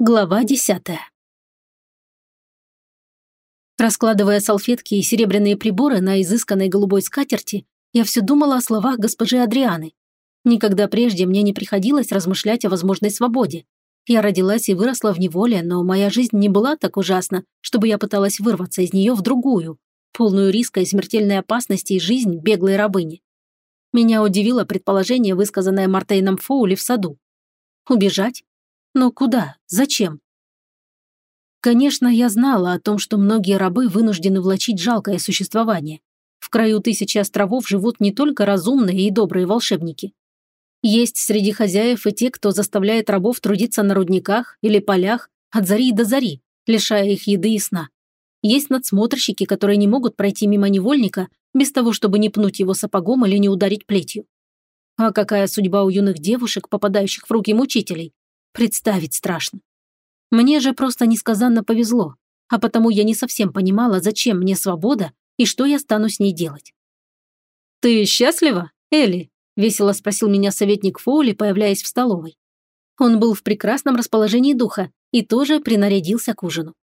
Глава десятая. Раскладывая салфетки и серебряные приборы на изысканной голубой скатерти, я все думала о словах госпожи Адрианы. Никогда прежде мне не приходилось размышлять о возможной свободе. Я родилась и выросла в неволе, но моя жизнь не была так ужасна, чтобы я пыталась вырваться из нее в другую, полную риска и смертельной опасности и жизнь беглой рабыни. Меня удивило предположение, высказанное Мартейном Фоули в саду. Убежать? Но куда? Зачем? Конечно, я знала о том, что многие рабы вынуждены влачить жалкое существование. В краю тысячи островов живут не только разумные и добрые волшебники. Есть среди хозяев и те, кто заставляет рабов трудиться на рудниках или полях от зари до зари, лишая их еды и сна. Есть надсмотрщики, которые не могут пройти мимо невольника без того, чтобы не пнуть его сапогом или не ударить плетью. А какая судьба у юных девушек, попадающих в руки мучителей? Представить страшно. Мне же просто несказанно повезло, а потому я не совсем понимала, зачем мне свобода и что я стану с ней делать. «Ты счастлива, Элли?» – весело спросил меня советник Фоули, появляясь в столовой. Он был в прекрасном расположении духа и тоже принарядился к ужину.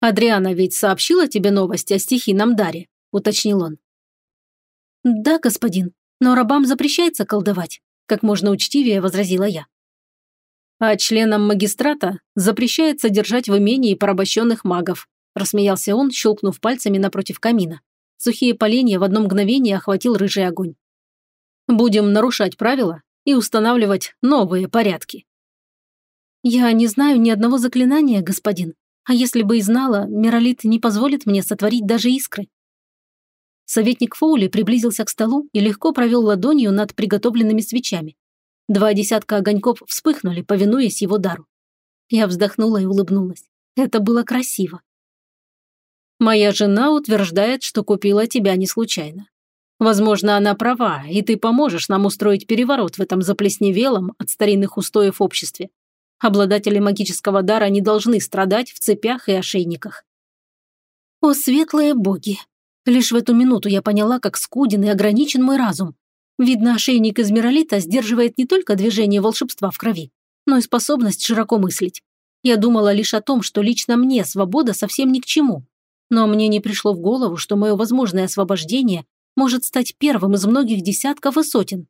«Адриана ведь сообщила тебе новости о стихийном даре?» – уточнил он. «Да, господин, но рабам запрещается колдовать», – как можно учтивее возразила я а членам магистрата запрещается держать в имении порабощенных магов», рассмеялся он, щелкнув пальцами напротив камина. Сухие поленья в одно мгновение охватил рыжий огонь. «Будем нарушать правила и устанавливать новые порядки». «Я не знаю ни одного заклинания, господин. А если бы и знала, Миролит не позволит мне сотворить даже искры». Советник Фоули приблизился к столу и легко провел ладонью над приготовленными свечами. Два десятка огоньков вспыхнули, повинуясь его дару. Я вздохнула и улыбнулась. Это было красиво. Моя жена утверждает, что купила тебя не случайно. Возможно, она права, и ты поможешь нам устроить переворот в этом заплесневелом от старинных устоев обществе. Обладатели магического дара не должны страдать в цепях и ошейниках. О, светлые боги! Лишь в эту минуту я поняла, как скуден и ограничен мой разум, Видно, ошейник из миролита сдерживает не только движение волшебства в крови, но и способность широко мыслить. Я думала лишь о том, что лично мне свобода совсем ни к чему. Но мне не пришло в голову, что мое возможное освобождение может стать первым из многих десятков и сотен.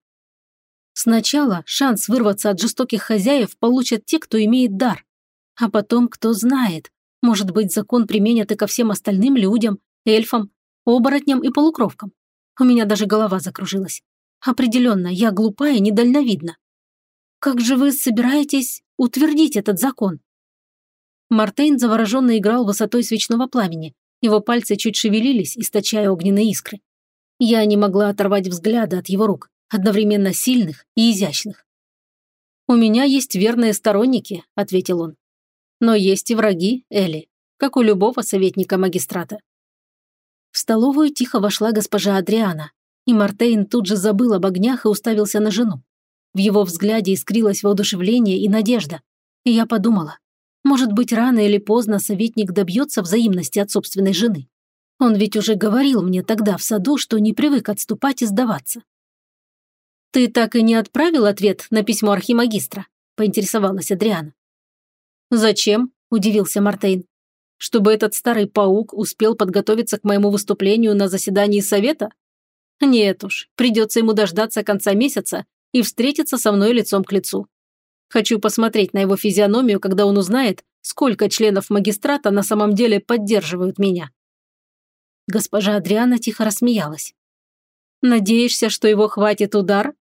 Сначала шанс вырваться от жестоких хозяев получат те, кто имеет дар. А потом, кто знает, может быть, закон применят и ко всем остальным людям, эльфам, оборотням и полукровкам. У меня даже голова закружилась. Определенно, я глупа и недальновидна. Как же вы собираетесь утвердить этот закон? Мартейн завороженно играл высотой свечного пламени. Его пальцы чуть шевелились, источая огненные искры. Я не могла оторвать взгляда от его рук, одновременно сильных и изящных. «У меня есть верные сторонники», — ответил он. «Но есть и враги, Элли, как у любого советника магистрата». В столовую тихо вошла госпожа Адриана, и Мартейн тут же забыл об огнях и уставился на жену. В его взгляде искрилось воодушевление и надежда. И я подумала, может быть, рано или поздно советник добьется взаимности от собственной жены. Он ведь уже говорил мне тогда в саду, что не привык отступать и сдаваться. «Ты так и не отправил ответ на письмо архимагистра?» – поинтересовалась Адриана. «Зачем?» – удивился Мартейн. «Чтобы этот старый паук успел подготовиться к моему выступлению на заседании совета? Нет уж, придется ему дождаться конца месяца и встретиться со мной лицом к лицу. Хочу посмотреть на его физиономию, когда он узнает, сколько членов магистрата на самом деле поддерживают меня. Госпожа Адриана тихо рассмеялась. «Надеешься, что его хватит удар?»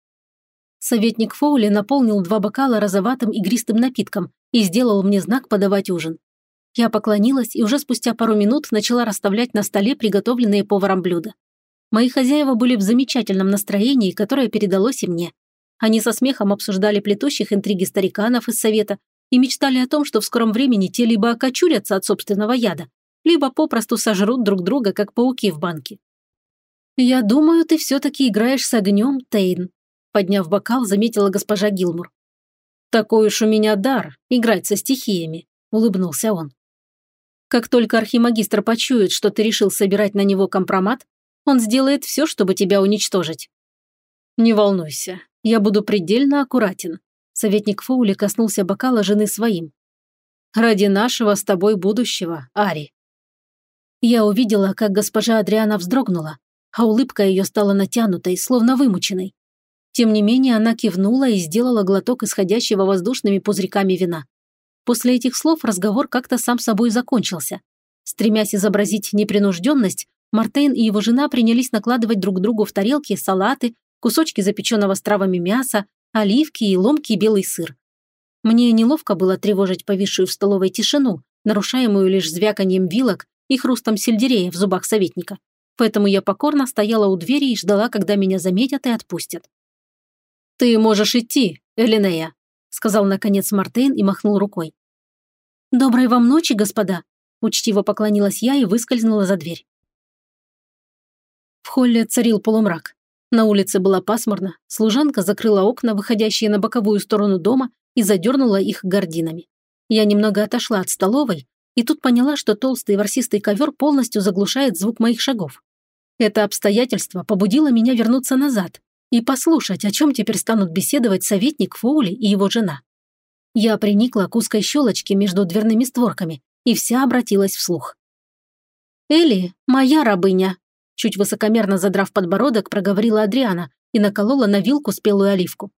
Советник Фоули наполнил два бокала розоватым игристым напитком и сделал мне знак подавать ужин. Я поклонилась и уже спустя пару минут начала расставлять на столе приготовленные поваром блюда. Мои хозяева были в замечательном настроении, которое передалось и мне. Они со смехом обсуждали плетущих интриги стариканов из совета и мечтали о том, что в скором времени те либо окочурятся от собственного яда, либо попросту сожрут друг друга, как пауки в банке. «Я думаю, ты все-таки играешь с огнем, Тейн», подняв бокал, заметила госпожа Гилмур. «Такой уж у меня дар – играть со стихиями», – улыбнулся он. «Как только архимагистр почует, что ты решил собирать на него компромат, он сделает все, чтобы тебя уничтожить». «Не волнуйся, я буду предельно аккуратен». Советник Фоули коснулся бокала жены своим. Ради нашего с тобой будущего, Ари». Я увидела, как госпожа Адриана вздрогнула, а улыбка ее стала натянутой, словно вымученной. Тем не менее, она кивнула и сделала глоток исходящего воздушными пузырьками вина. После этих слов разговор как-то сам собой закончился. Стремясь изобразить непринужденность, Мартейн и его жена принялись накладывать друг другу в тарелки салаты, кусочки запеченного с травами мяса, оливки и ломкий белый сыр. Мне неловко было тревожить повисшую в столовой тишину, нарушаемую лишь звяканием вилок и хрустом сельдерея в зубах советника. Поэтому я покорно стояла у двери и ждала, когда меня заметят и отпустят. «Ты можешь идти, Элинея», – сказал наконец Мартейн и махнул рукой. «Доброй вам ночи, господа», – учтиво поклонилась я и выскользнула за дверь. В холле царил полумрак. На улице было пасмурно, служанка закрыла окна, выходящие на боковую сторону дома, и задернула их гординами. Я немного отошла от столовой и тут поняла, что толстый ворсистый ковер полностью заглушает звук моих шагов. Это обстоятельство побудило меня вернуться назад и послушать, о чем теперь станут беседовать советник Фоули и его жена. Я приникла к узкой щелочке между дверными створками и вся обратилась вслух. «Элли, моя рабыня!» Чуть высокомерно задрав подбородок, проговорила Адриана и наколола на вилку спелую оливку.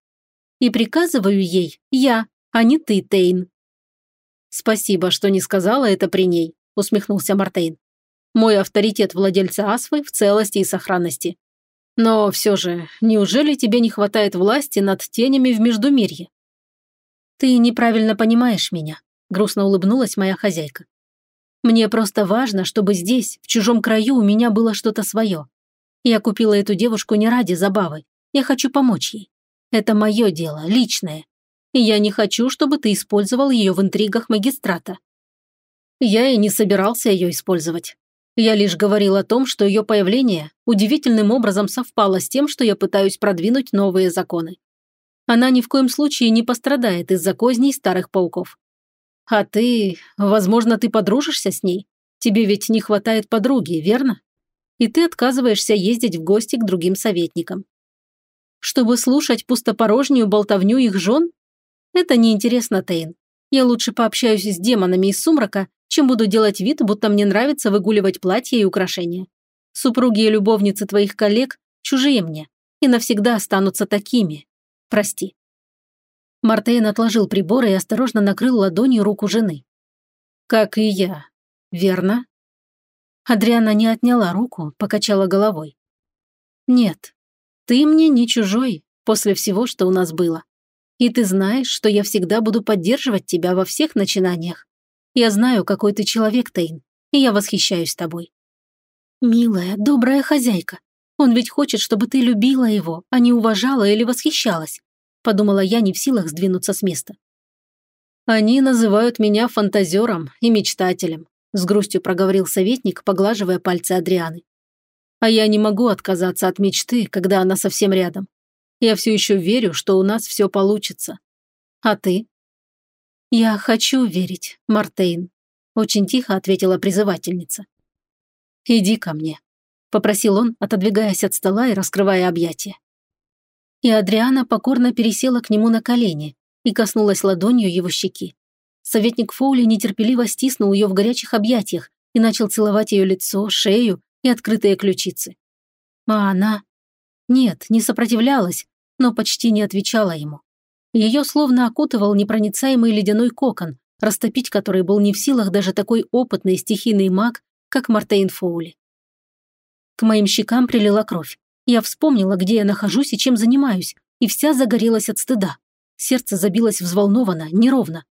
«И приказываю ей я, а не ты, Тейн». «Спасибо, что не сказала это при ней», – усмехнулся Мартейн. «Мой авторитет владельца Асфы в целости и сохранности. Но все же, неужели тебе не хватает власти над тенями в Междумирье?» «Ты неправильно понимаешь меня», – грустно улыбнулась моя хозяйка. Мне просто важно, чтобы здесь, в чужом краю, у меня было что-то свое. Я купила эту девушку не ради забавы. Я хочу помочь ей. Это мое дело, личное. И я не хочу, чтобы ты использовал ее в интригах магистрата. Я и не собирался ее использовать. Я лишь говорил о том, что ее появление удивительным образом совпало с тем, что я пытаюсь продвинуть новые законы. Она ни в коем случае не пострадает из-за козней старых пауков. А ты, возможно, ты подружишься с ней? Тебе ведь не хватает подруги, верно? И ты отказываешься ездить в гости к другим советникам. Чтобы слушать пустопорожнюю болтовню их жен? Это неинтересно, Тейн. Я лучше пообщаюсь с демонами из сумрака, чем буду делать вид, будто мне нравится выгуливать платья и украшения. Супруги и любовницы твоих коллег чужие мне и навсегда останутся такими. Прости. Мартейн отложил приборы и осторожно накрыл ладонью руку жены. «Как и я. Верно?» Адриана не отняла руку, покачала головой. «Нет, ты мне не чужой после всего, что у нас было. И ты знаешь, что я всегда буду поддерживать тебя во всех начинаниях. Я знаю, какой ты человек, Тейн, и я восхищаюсь тобой». «Милая, добрая хозяйка, он ведь хочет, чтобы ты любила его, а не уважала или восхищалась подумала я, не в силах сдвинуться с места. «Они называют меня фантазером и мечтателем», с грустью проговорил советник, поглаживая пальцы Адрианы. «А я не могу отказаться от мечты, когда она совсем рядом. Я все еще верю, что у нас все получится. А ты?» «Я хочу верить, Мартейн», – очень тихо ответила призывательница. «Иди ко мне», – попросил он, отодвигаясь от стола и раскрывая объятия и Адриана покорно пересела к нему на колени и коснулась ладонью его щеки. Советник Фоули нетерпеливо стиснул ее в горячих объятиях и начал целовать ее лицо, шею и открытые ключицы. А она... Нет, не сопротивлялась, но почти не отвечала ему. Ее словно окутывал непроницаемый ледяной кокон, растопить который был не в силах даже такой опытный стихийный маг, как Мартейн Фоули. К моим щекам прилила кровь. Я вспомнила, где я нахожусь и чем занимаюсь, и вся загорелась от стыда. Сердце забилось взволнованно, неровно.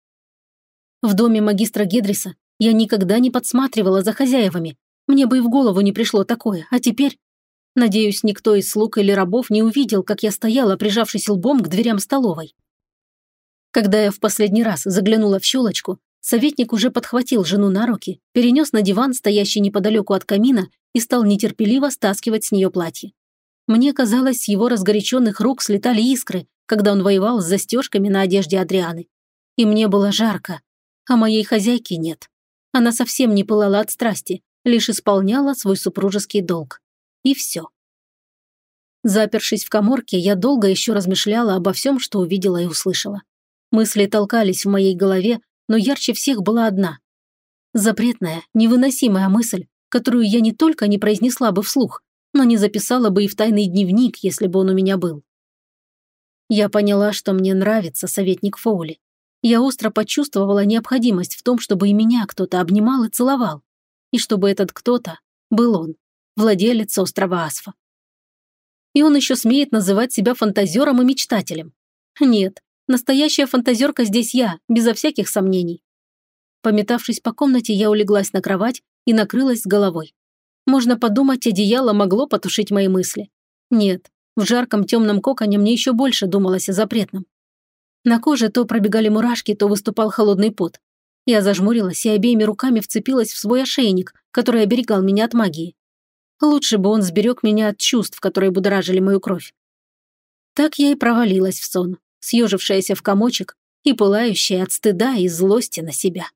В доме магистра Гедриса я никогда не подсматривала за хозяевами. Мне бы и в голову не пришло такое, а теперь... Надеюсь, никто из слуг или рабов не увидел, как я стояла, прижавшись лбом к дверям столовой. Когда я в последний раз заглянула в щелочку, советник уже подхватил жену на руки, перенес на диван, стоящий неподалеку от камина, и стал нетерпеливо стаскивать с нее платье. Мне казалось, с его разгоряченных рук слетали искры, когда он воевал с застежками на одежде Адрианы. И мне было жарко, а моей хозяйки нет. Она совсем не пылала от страсти, лишь исполняла свой супружеский долг. И все. Запершись в коморке, я долго еще размышляла обо всем, что увидела и услышала. Мысли толкались в моей голове, но ярче всех была одна. Запретная, невыносимая мысль, которую я не только не произнесла бы вслух, но не записала бы и в тайный дневник, если бы он у меня был. Я поняла, что мне нравится советник Фоули. Я остро почувствовала необходимость в том, чтобы и меня кто-то обнимал и целовал. И чтобы этот кто-то был он, владелец острова Асфа. И он еще смеет называть себя фантазером и мечтателем. Нет, настоящая фантазерка здесь я, безо всяких сомнений. Пометавшись по комнате, я улеглась на кровать и накрылась головой. Можно подумать, одеяло могло потушить мои мысли. Нет, в жарком темном коконе мне еще больше думалось о запретном. На коже то пробегали мурашки, то выступал холодный пот. Я зажмурилась и обеими руками вцепилась в свой ошейник, который оберегал меня от магии. Лучше бы он сберег меня от чувств, которые будоражили мою кровь. Так я и провалилась в сон, съежившаяся в комочек и пылающая от стыда и злости на себя.